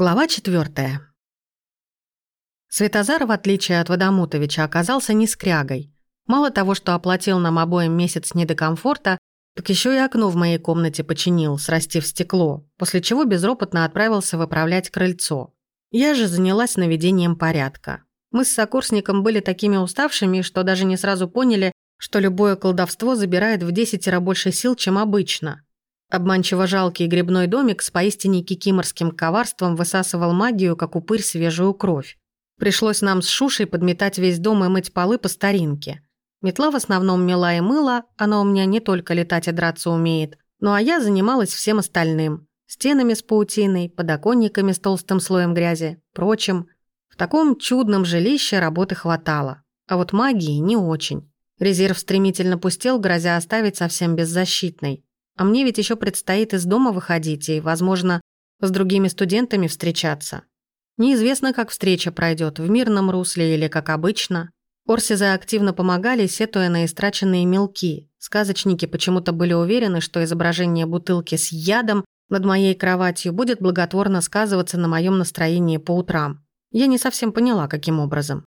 Глава четвертая. Светозар, в отличие от Водомутовича, оказался не скрягой. Мало того, что оплатил нам обоим месяц не комфорта, так еще и окно в моей комнате починил, срастив стекло, после чего безропотно отправился выправлять крыльцо. Я же занялась наведением порядка. Мы с сокурсником были такими уставшими, что даже не сразу поняли, что любое колдовство забирает в десятеро больше сил, чем обычно – Обманчиво жалкий грибной домик с поистине кикиморским коварством высасывал магию, как упырь свежую кровь. Пришлось нам с Шушей подметать весь дом и мыть полы по старинке. Метла в основном мела и мыла, она у меня не только летать и драться умеет, ну а я занималась всем остальным. Стенами с паутиной, подоконниками с толстым слоем грязи, прочим. В таком чудном жилище работы хватало. А вот магии не очень. Резерв стремительно пустел, грозя оставить совсем беззащитной. А мне ведь еще предстоит из дома выходить и, возможно, с другими студентами встречаться. Неизвестно, как встреча пройдет, в мирном русле или как обычно. Орсизы активно помогали, сетуя на истраченные мелки. Сказочники почему-то были уверены, что изображение бутылки с ядом над моей кроватью будет благотворно сказываться на моем настроении по утрам. Я не совсем поняла, каким образом.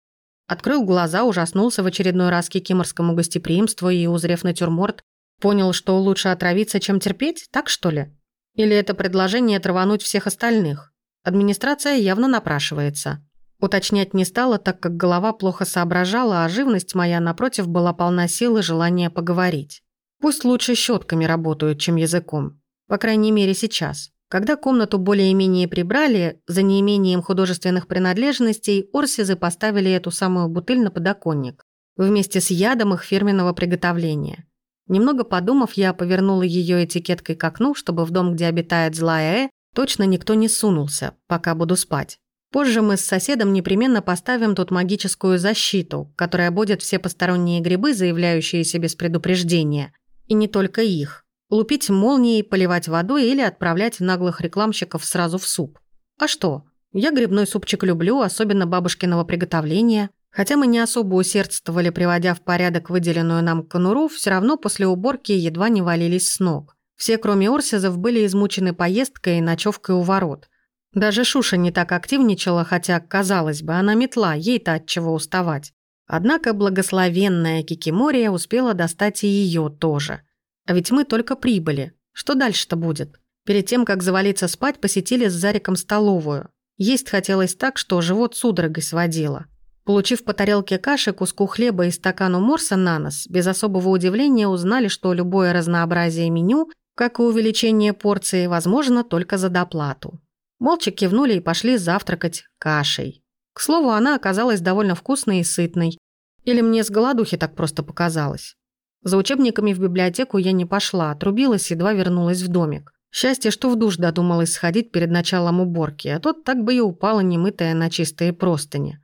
Открыл глаза, ужаснулся в очередной раз кикиморскому гостеприимству и, узрев натюрморт, Понял, что лучше отравиться, чем терпеть, так что ли? Или это предложение травануть всех остальных? Администрация явно напрашивается. Уточнять не стала, так как голова плохо соображала, а живность моя, напротив, была полна сил и желания поговорить. Пусть лучше щетками работают, чем языком. По крайней мере, сейчас. Когда комнату более-менее прибрали, за неимением художественных принадлежностей, Орсизы поставили эту самую бутыль на подоконник. Вместе с ядом их фирменного приготовления. Немного подумав, я повернула ее этикеткой к окну, чтобы в дом, где обитает злая Э, точно никто не сунулся, пока буду спать. Позже мы с соседом непременно поставим тут магическую защиту, которая будет все посторонние грибы, заявляющиеся без предупреждения. И не только их. Лупить молнией, поливать водой или отправлять наглых рекламщиков сразу в суп. А что? Я грибной супчик люблю, особенно бабушкиного приготовления. Хотя мы не особо усердствовали, приводя в порядок выделенную нам конуру, все равно после уборки едва не валились с ног. Все, кроме Орсизов, были измучены поездкой и ночевкой у ворот. Даже Шуша не так активничала, хотя, казалось бы, она метла, ей-то от чего уставать. Однако благословенная Кикимория успела достать и ее тоже. А ведь мы только прибыли. Что дальше-то будет? Перед тем, как завалиться спать, посетили с Зариком столовую. Есть хотелось так, что живот судорогой сводило. Получив по тарелке каши, куску хлеба и стакану морса на нос, без особого удивления узнали, что любое разнообразие меню, как и увеличение порции, возможно только за доплату. Молча кивнули и пошли завтракать кашей. К слову, она оказалась довольно вкусной и сытной. Или мне с голодухи так просто показалось. За учебниками в библиотеку я не пошла, отрубилась, едва вернулась в домик. Счастье, что в душ додумалась сходить перед началом уборки, а тот так бы и упала немытая на чистые простыни.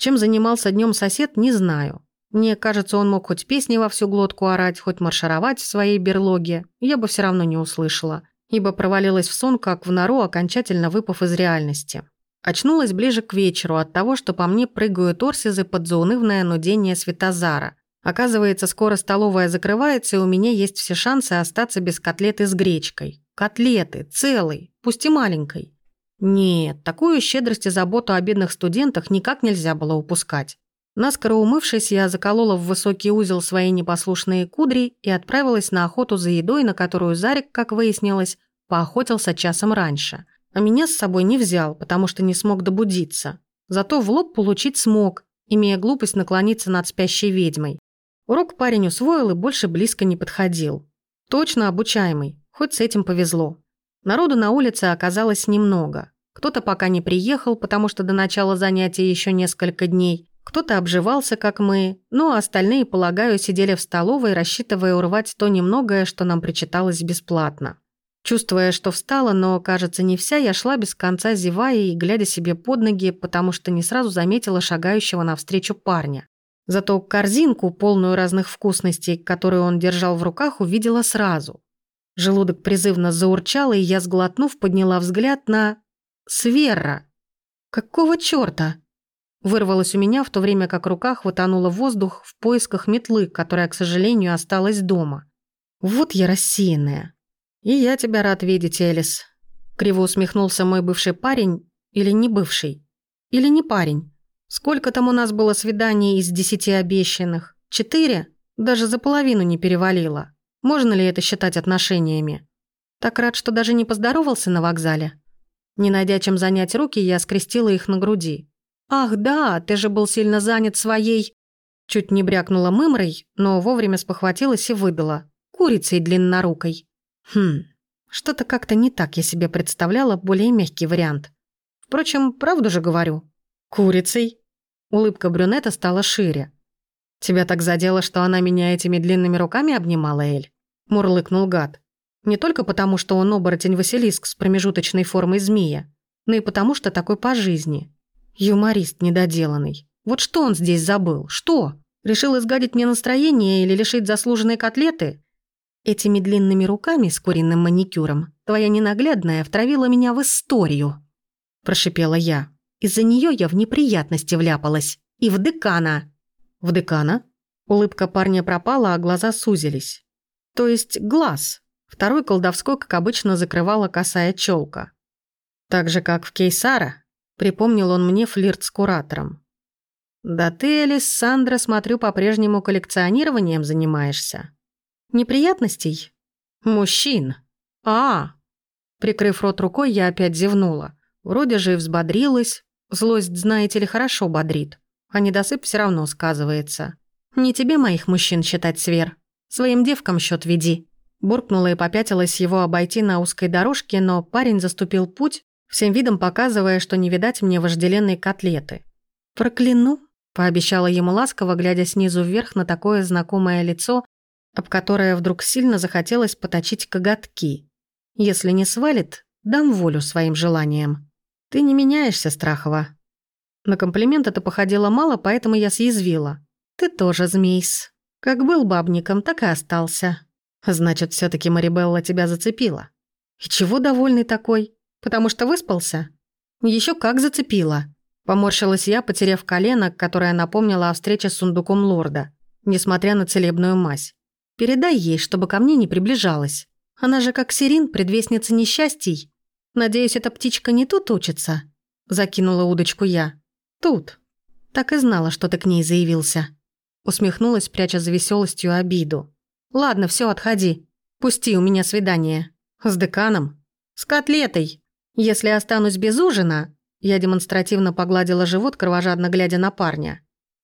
Чем занимался днем сосед, не знаю. Мне кажется, он мог хоть песни во всю глотку орать, хоть маршировать в своей берлоге. Я бы все равно не услышала, ибо провалилась в сон, как в нору, окончательно выпав из реальности. Очнулась ближе к вечеру от того, что по мне прыгают орсизы под заунывное нудение Светозара. Оказывается, скоро столовая закрывается, и у меня есть все шансы остаться без котлеты с гречкой. Котлеты, целой, пусть и маленькой. Нет, такую щедрость и заботу о бедных студентах никак нельзя было упускать. Наскоро умывшись, я заколола в высокий узел свои непослушные кудри и отправилась на охоту за едой, на которую Зарик, как выяснилось, поохотился часом раньше. А меня с собой не взял, потому что не смог добудиться. Зато в лоб получить смог, имея глупость наклониться над спящей ведьмой. Урок парень усвоил и больше близко не подходил. Точно обучаемый, хоть с этим повезло. Народу на улице оказалось немного. Кто-то пока не приехал, потому что до начала занятий еще несколько дней. Кто-то обживался, как мы, ну а остальные, полагаю, сидели в столовой, рассчитывая урвать то немногое, что нам причиталось бесплатно. Чувствуя, что встала, но, кажется, не вся, я шла без конца зевая и глядя себе под ноги, потому что не сразу заметила шагающего навстречу парня. Зато корзинку, полную разных вкусностей, которую он держал в руках, увидела сразу. Желудок призывно заурчал, и я, сглотнув, подняла взгляд на... Свера! Какого чёрта? Вырвалось у меня, в то время как рука хватанула воздух в поисках метлы, которая, к сожалению, осталась дома. Вот я рассеянная. И я тебя рад видеть, Элис. Криво усмехнулся мой бывший парень, Или не бывший? Или не парень? Сколько там у нас было свиданий из десяти обещанных? Четыре? Даже за половину не перевалило. Можно ли это считать отношениями? Так рад, что даже не поздоровался на вокзале. Не найдя чем занять руки, я скрестила их на груди. «Ах, да, ты же был сильно занят своей...» Чуть не брякнула мымрой, но вовремя спохватилась и выдала. Курицей длиннорукой. Хм, что-то как-то не так я себе представляла более мягкий вариант. Впрочем, правду же говорю. Курицей. Улыбка брюнета стала шире. «Тебя так задело, что она меня этими длинными руками обнимала, Эль?» Мурлыкнул гад. Не только потому, что он оборотень-василиск с промежуточной формой змея, но и потому, что такой по жизни. Юморист недоделанный. Вот что он здесь забыл? Что? Решил изгадить мне настроение или лишить заслуженной котлеты? Этими длинными руками с куриным маникюром твоя ненаглядная втравила меня в историю. Прошипела я. Из-за нее я в неприятности вляпалась. И в декана. В декана? Улыбка парня пропала, а глаза сузились. То есть глаз. Второй колдовской, как обычно, закрывала косая челка. Так же, как в Кейсара, припомнил он мне флирт с куратором. «Да ты, Александра, смотрю, по-прежнему коллекционированием занимаешься. Неприятностей? Мужчин. А, Прикрыв рот рукой, я опять зевнула. Вроде же и взбодрилась. Злость, знаете ли, хорошо бодрит. А недосып все равно сказывается. Не тебе моих мужчин считать, Свер. Своим девкам счет веди. Буркнула и попятилась его обойти на узкой дорожке, но парень заступил путь, всем видом показывая, что не видать мне вожделенной котлеты. «Прокляну», — пообещала ему ласково, глядя снизу вверх на такое знакомое лицо, об которое вдруг сильно захотелось поточить коготки. «Если не свалит, дам волю своим желаниям. Ты не меняешься, Страхова». На комплимент это походило мало, поэтому я съязвила. «Ты тоже змейс. Как был бабником, так и остался». Значит, все таки Марибелла тебя зацепила. И чего довольный такой? Потому что выспался? Еще как зацепила. Поморщилась я, потеряв колено, которое напомнило о встрече с сундуком лорда, несмотря на целебную мазь. Передай ей, чтобы ко мне не приближалась. Она же как Сирин, предвестница несчастий. Надеюсь, эта птичка не тут учится?» Закинула удочку я. «Тут. Так и знала, что ты к ней заявился». Усмехнулась, пряча за веселостью обиду. «Ладно, все, отходи. Пусти, у меня свидание. С деканом? С котлетой. Если останусь без ужина...» Я демонстративно погладила живот, кровожадно глядя на парня.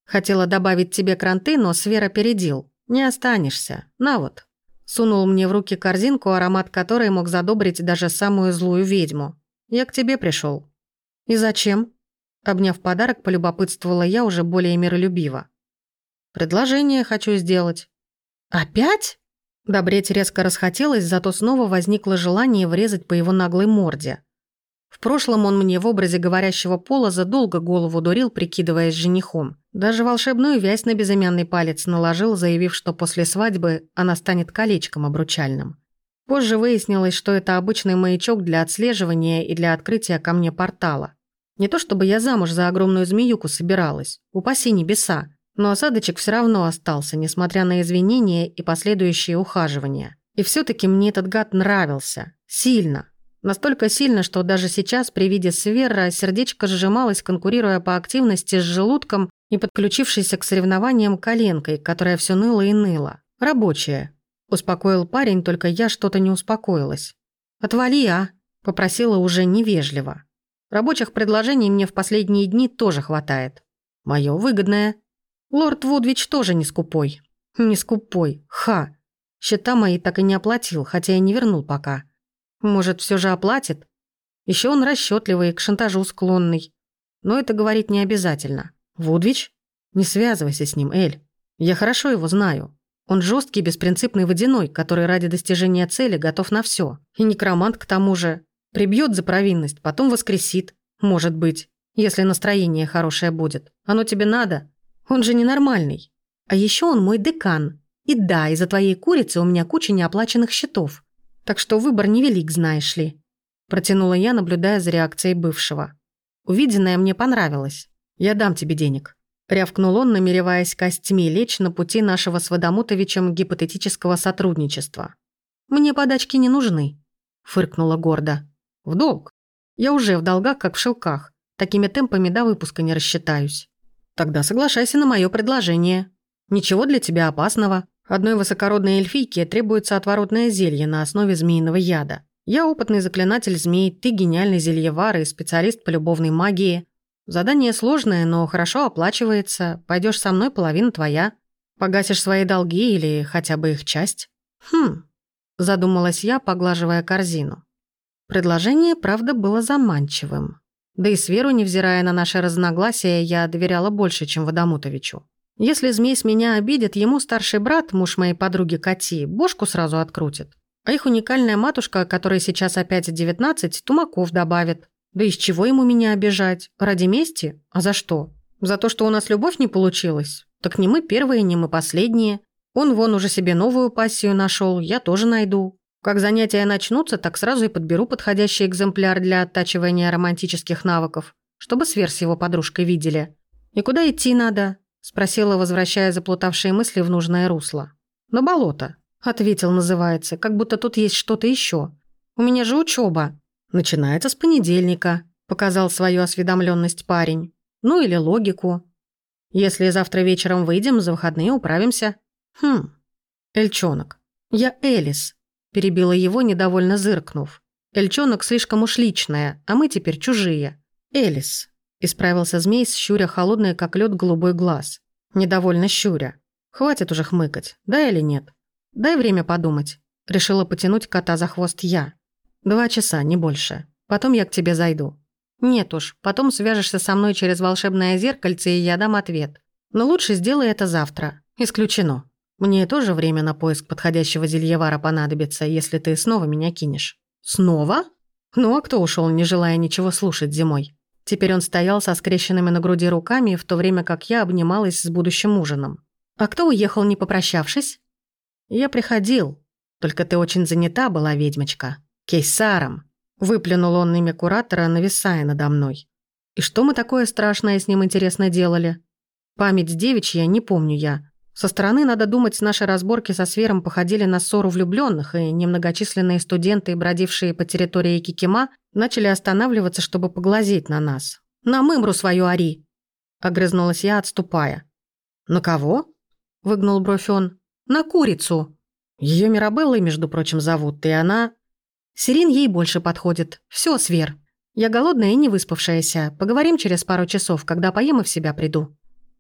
Хотела добавить тебе кранты, но Свера передил. Не останешься. На вот. Сунул мне в руки корзинку, аромат которой мог задобрить даже самую злую ведьму. Я к тебе пришел. И зачем? Обняв подарок, полюбопытствовала я уже более миролюбиво. Предложение хочу сделать. «Опять?» Добреть резко расхотелось, зато снова возникло желание врезать по его наглой морде. В прошлом он мне в образе говорящего полоза долго голову дурил, прикидываясь женихом. Даже волшебную вязь на безымянный палец наложил, заявив, что после свадьбы она станет колечком обручальным. Позже выяснилось, что это обычный маячок для отслеживания и для открытия ко мне портала. Не то чтобы я замуж за огромную змеюку собиралась, упаси небеса, но осадочек все равно остался, несмотря на извинения и последующие ухаживания. И все таки мне этот гад нравился. Сильно. Настолько сильно, что даже сейчас при виде Свера сердечко сжималось, конкурируя по активности с желудком и подключившейся к соревнованиям коленкой, которая все ныла и ныла. «Рабочая», – успокоил парень, только я что-то не успокоилась. «Отвали, а», – попросила уже невежливо. Рабочих предложений мне в последние дни тоже хватает. Мое выгодное – Лорд Вудвич тоже не скупой. Не скупой. Ха. Счета мои так и не оплатил, хотя и не вернул пока. Может, все же оплатит? Еще он расчетливый, к шантажу склонный. Но это говорить не обязательно. Вудвич? Не связывайся с ним, Эль. Я хорошо его знаю. Он жесткий, беспринципный водяной, который ради достижения цели готов на все. И некромант к тому же. Прибьет за провинность, потом воскресит. Может быть, если настроение хорошее будет. Оно тебе надо? Он же ненормальный. А еще он мой декан. И да, из-за твоей курицы у меня куча неоплаченных счетов. Так что выбор невелик, знаешь ли. Протянула я, наблюдая за реакцией бывшего. Увиденное мне понравилось. Я дам тебе денег. Рявкнул он, намереваясь костьми лечь на пути нашего с Водомутовичем гипотетического сотрудничества. «Мне подачки не нужны», — фыркнула гордо. «В долг». Я уже в долгах, как в шелках. Такими темпами до выпуска не рассчитаюсь. Тогда соглашайся на мое предложение. Ничего для тебя опасного. Одной высокородной эльфийке требуется отворотное зелье на основе змеиного яда. Я опытный заклинатель змей, ты гениальный зельевар и специалист по любовной магии. Задание сложное, но хорошо оплачивается. Пойдешь со мной, половина твоя. Погасишь свои долги или хотя бы их часть. Хм, задумалась я, поглаживая корзину. Предложение, правда, было заманчивым. Да и Сверу, невзирая на наши разногласия, я доверяла больше, чем Водомутовичу. Если змей с меня обидит, ему старший брат, муж моей подруги Кати, бошку сразу открутит. А их уникальная матушка, которой сейчас опять 19, тумаков добавит. Да из чего ему меня обижать? Ради мести? А за что? За то, что у нас любовь не получилась? Так не мы первые, не мы последние. Он вон уже себе новую пассию нашел, я тоже найду. Как занятия начнутся, так сразу и подберу подходящий экземпляр для оттачивания романтических навыков, чтобы Свер с его подружкой видели. «И куда идти надо?» – спросила, возвращая заплутавшие мысли в нужное русло. «На болото», – ответил, называется, как будто тут есть что-то еще. «У меня же учеба. «Начинается с понедельника», – показал свою осведомленность парень. «Ну или логику. Если завтра вечером выйдем, за выходные управимся». «Хм, Эльчонок. Я Элис, перебила его, недовольно зыркнув. «Эльчонок слишком уж личная, а мы теперь чужие». «Элис», – исправился змей, щуря холодный, как лед голубой глаз. Недовольно щуря. «Хватит уже хмыкать, да или нет? Дай время подумать». Решила потянуть кота за хвост я. «Два часа, не больше. Потом я к тебе зайду». «Нет уж, потом свяжешься со мной через волшебное зеркальце, и я дам ответ. Но лучше сделай это завтра. Исключено». Мне тоже время на поиск подходящего зельевара понадобится, если ты снова меня кинешь». «Снова?» Ну а кто ушел, не желая ничего слушать зимой? Теперь он стоял со скрещенными на груди руками, в то время как я обнималась с будущим ужином. «А кто уехал, не попрощавшись?» «Я приходил. Только ты очень занята была, ведьмочка. Кейсаром». Выплюнул он имя куратора, нависая надо мной. «И что мы такое страшное с ним интересно делали?» Память девичья не помню я, со стороны, надо думать, наши разборки со Свером походили на ссору влюбленных, и немногочисленные студенты, бродившие по территории Кикима, начали останавливаться, чтобы поглазеть на нас. «На мымру свою ори!» – огрызнулась я, отступая. «На кого?» – выгнул бровь он. «На курицу!» Ее Мирабеллой, между прочим, зовут, и она... Сирин ей больше подходит. Все, Свер. Я голодная и не выспавшаяся. Поговорим через пару часов, когда поем и в себя приду».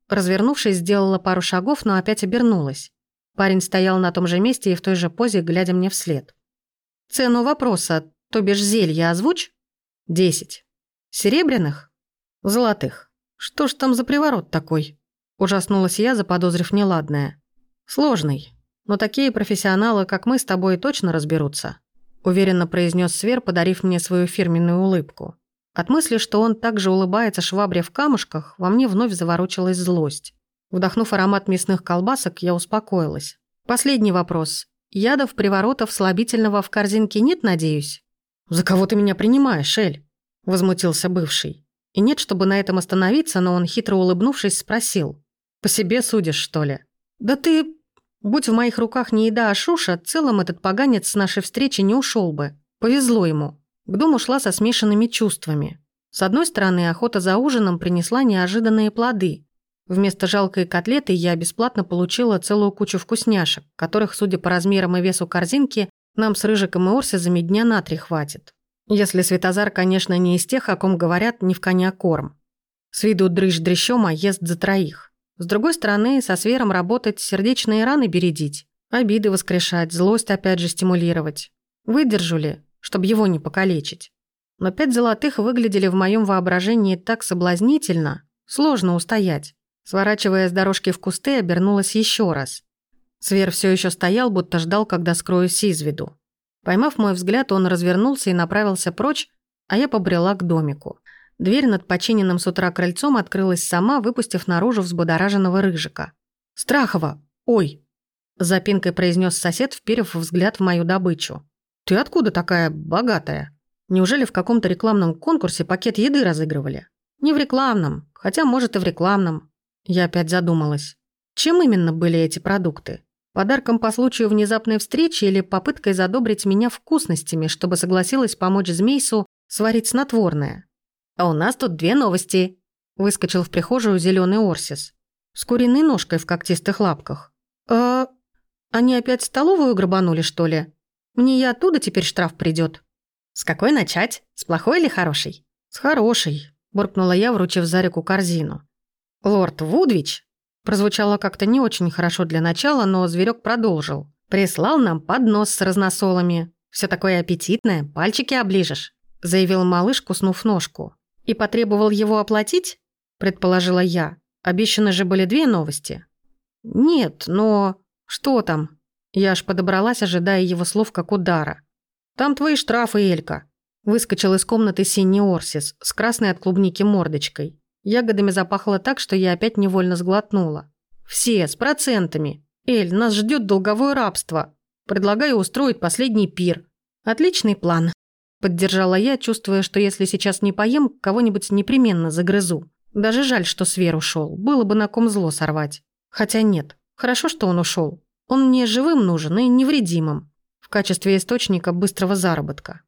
Развернувшись, сделала пару шагов, но опять обернулась. Парень стоял на том же месте и в той же позе, глядя мне вслед. «Цену вопроса, то бишь зелья, озвучь?» «Десять». «Серебряных?» «Золотых». «Что ж там за приворот такой?» Ужаснулась я, заподозрив неладное. «Сложный. Но такие профессионалы, как мы с тобой, точно разберутся», уверенно произнес Свер, подарив мне свою фирменную улыбку. От мысли, что он также улыбается швабре в камушках, во мне вновь заворочилась злость. Вдохнув аромат мясных колбасок, я успокоилась. Последний вопрос. Ядов, приворотов, слабительного в корзинке нет, надеюсь? «За кого ты меня принимаешь, Эль?» – возмутился бывший. И нет, чтобы на этом остановиться, но он, хитро улыбнувшись, спросил. «По себе судишь, что ли?» «Да ты...» Будь в моих руках не еда, а шуша, целом этот поганец с нашей встречи не ушел бы. Повезло ему. К дому шла со смешанными чувствами. С одной стороны, охота за ужином принесла неожиданные плоды. Вместо жалкой котлеты я бесплатно получила целую кучу вкусняшек, которых, судя по размерам и весу корзинки, нам с Рыжиком и Орсизами дня на три хватит. Если Светозар, конечно, не из тех, о ком говорят «не в коня корм». С виду дрыщ дрыщом, а ест за троих. С другой стороны, со свером работать, сердечные раны бередить, обиды воскрешать, злость опять же стимулировать. Выдержу ли? Чтобы его не покалечить. Но пять золотых выглядели в моем воображении так соблазнительно, сложно устоять. Сворачивая с дорожки в кусты, обернулась еще раз. Свер все еще стоял, будто ждал, когда скроюсь из виду. Поймав мой взгляд, он развернулся и направился прочь, а я побрела к домику. Дверь над починенным с утра крыльцом открылась сама, выпустив наружу взбудораженного рыжика. «Страхова! Ой!» Запинкой произнес сосед, вперев взгляд в мою добычу. «Ты откуда такая богатая? Неужели в каком-то рекламном конкурсе пакет еды разыгрывали?» «Не в рекламном, хотя, может, и в рекламном». Я опять задумалась. Чем именно были эти продукты? Подарком по случаю внезапной встречи или попыткой задобрить меня вкусностями, чтобы согласилась помочь Змейсу сварить снотворное. А у нас тут две новости. Выскочил в прихожую зеленый Орсис. С куриной ножкой в когтистых лапках. А... Они опять столовую грабанули, что ли? Мне и оттуда теперь штраф придет. С какой начать? С плохой или хорошей? С хорошей, буркнула я, вручив Зарику корзину. Лорд Вудвич прозвучало как-то не очень хорошо для начала, но зверек продолжил. Прислал нам поднос с разносолами. Все такое аппетитное, пальчики оближешь», — заявил малыш, куснув ножку. «И потребовал его оплатить?» — предположила я. Обещаны же были две новости. «Нет, но...» «Что там?» Я аж подобралась, ожидая его слов как удара. «Там твои штрафы, Элька». Выскочил из комнаты синий Орсис с красной от клубники мордочкой. Ягодами запахло так, что я опять невольно сглотнула. «Все, с процентами. Эль, нас ждет долговое рабство. Предлагаю устроить последний пир. Отличный план». Поддержала я, чувствуя, что если сейчас не поем, кого-нибудь непременно загрызу. Даже жаль, что Свер ушел. Было бы на ком зло сорвать. Хотя нет. Хорошо, что он ушел. Он мне живым нужен и невредимым. В качестве источника быстрого заработка.